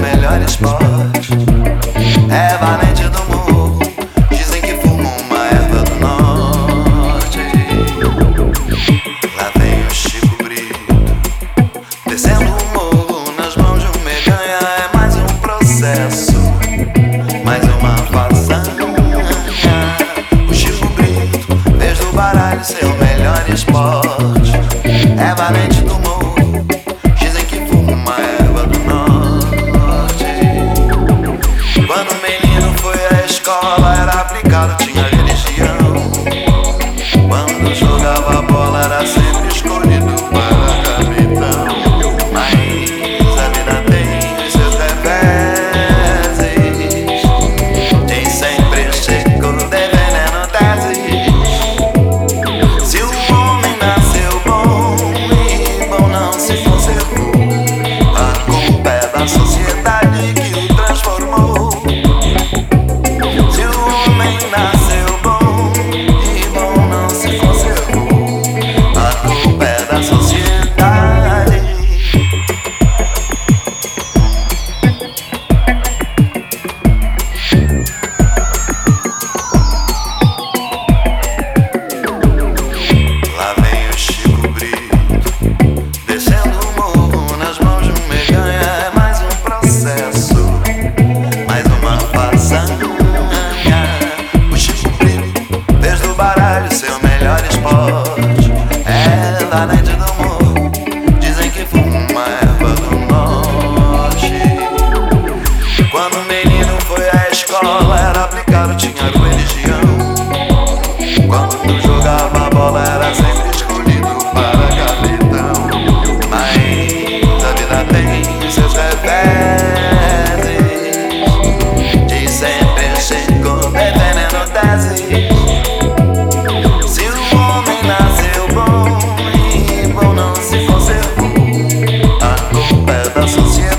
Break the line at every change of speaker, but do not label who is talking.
melhores pós. É valente do morro, dizem que fuma uma erva do norte. Lá vem o Chico Brito, descendo o morro nas mãos de um meganha. É mais um processo, mais uma façanha. O Chico Brito fez do baralho seu melhor esporte. É valente do Mano, menino foi à escola, era aplicado, tinha Tá Dizem que fumo uma erva do norte. Quando o menino foi à escola Era aplicado, tinha religião
corazoncito.